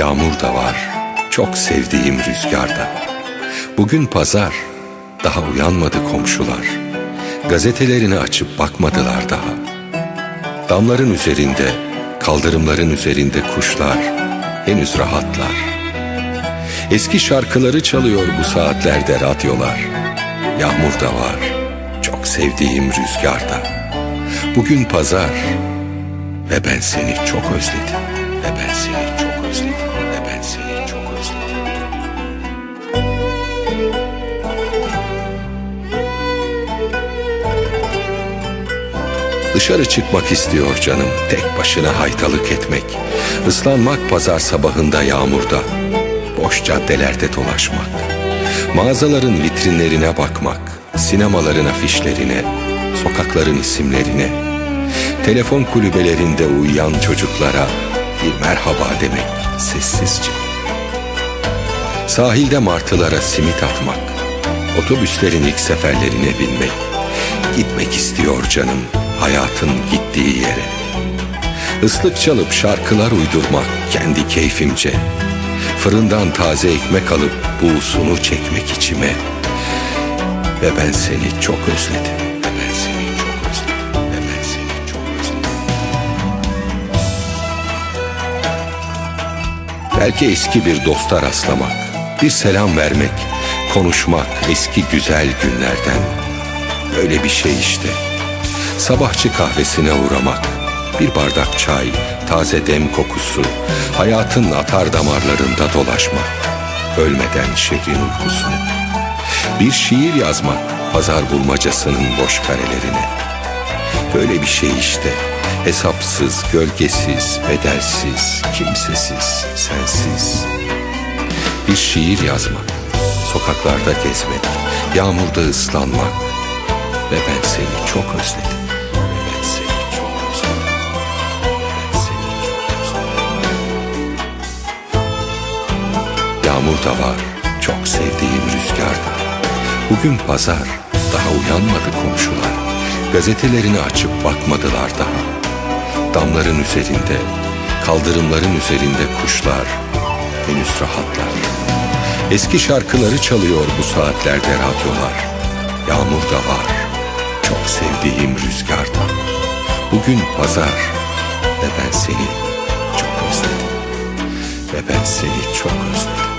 Yağmur da var, çok sevdiğim rüzgarda. Bugün pazar, daha uyanmadı komşular. Gazetelerini açıp bakmadılar daha. Damların üzerinde, kaldırımların üzerinde kuşlar henüz rahatlar. Eski şarkıları çalıyor bu saatlerde radyolar. Yağmur da var, çok sevdiğim rüzgarda. Bugün pazar ve ben seni çok özledim. Ve ben seni çok özledim. Dışarı çıkmak istiyor canım Tek başına haytalık etmek. Islanmak pazar sabahında yağmurda Boş caddelerde dolaşmak. Mağazaların vitrinlerine bakmak Sinemaların afişlerine Sokakların isimlerine. Telefon kulübelerinde uyuyan çocuklara Bir merhaba demek sessizce. Sahilde martılara simit atmak Otobüslerin ilk seferlerine binmek. Gitmek istiyor canım hayatın gittiği yere. Islık çalıp şarkılar uydurmak kendi keyfimce. Fırından taze ekmek alıp buğusunu çekmek içime. Ve ben seni çok özledim. Belki eski bir dosta rastlamak Bir selam vermek Konuşmak eski güzel günlerden. Öyle bir şey işte Sabahçı kahvesine uğramak Bir bardak çay, taze dem kokusu Hayatın atar damarlarında dolaşmak Ölmeden şehrin uykusunu. Bir şiir yazmak Pazar bulmacasının boş karelerine. Böyle bir şey işte Hesapsız, gölgesiz, bedelsiz, kimsesiz, sensiz. Bir şiir yazmak Sokaklarda gezmek Yağmurda ıslanmak Ve ben seni çok özledim Yağmur da var çok sevdiğim rüzgarda Bugün pazar daha uyanmadı komşular. Gazetelerini açıp bakmadılar daha. Damların üzerinde Kaldırımların üzerinde kuşlar Henüz rahatlar. Eski şarkıları çalıyor bu saatlerde radyolar. Yağmur da var Çok sevdiğim rüzgarda Bugün pazar Ve ben seni çok özledim. Ve ben seni çok özledim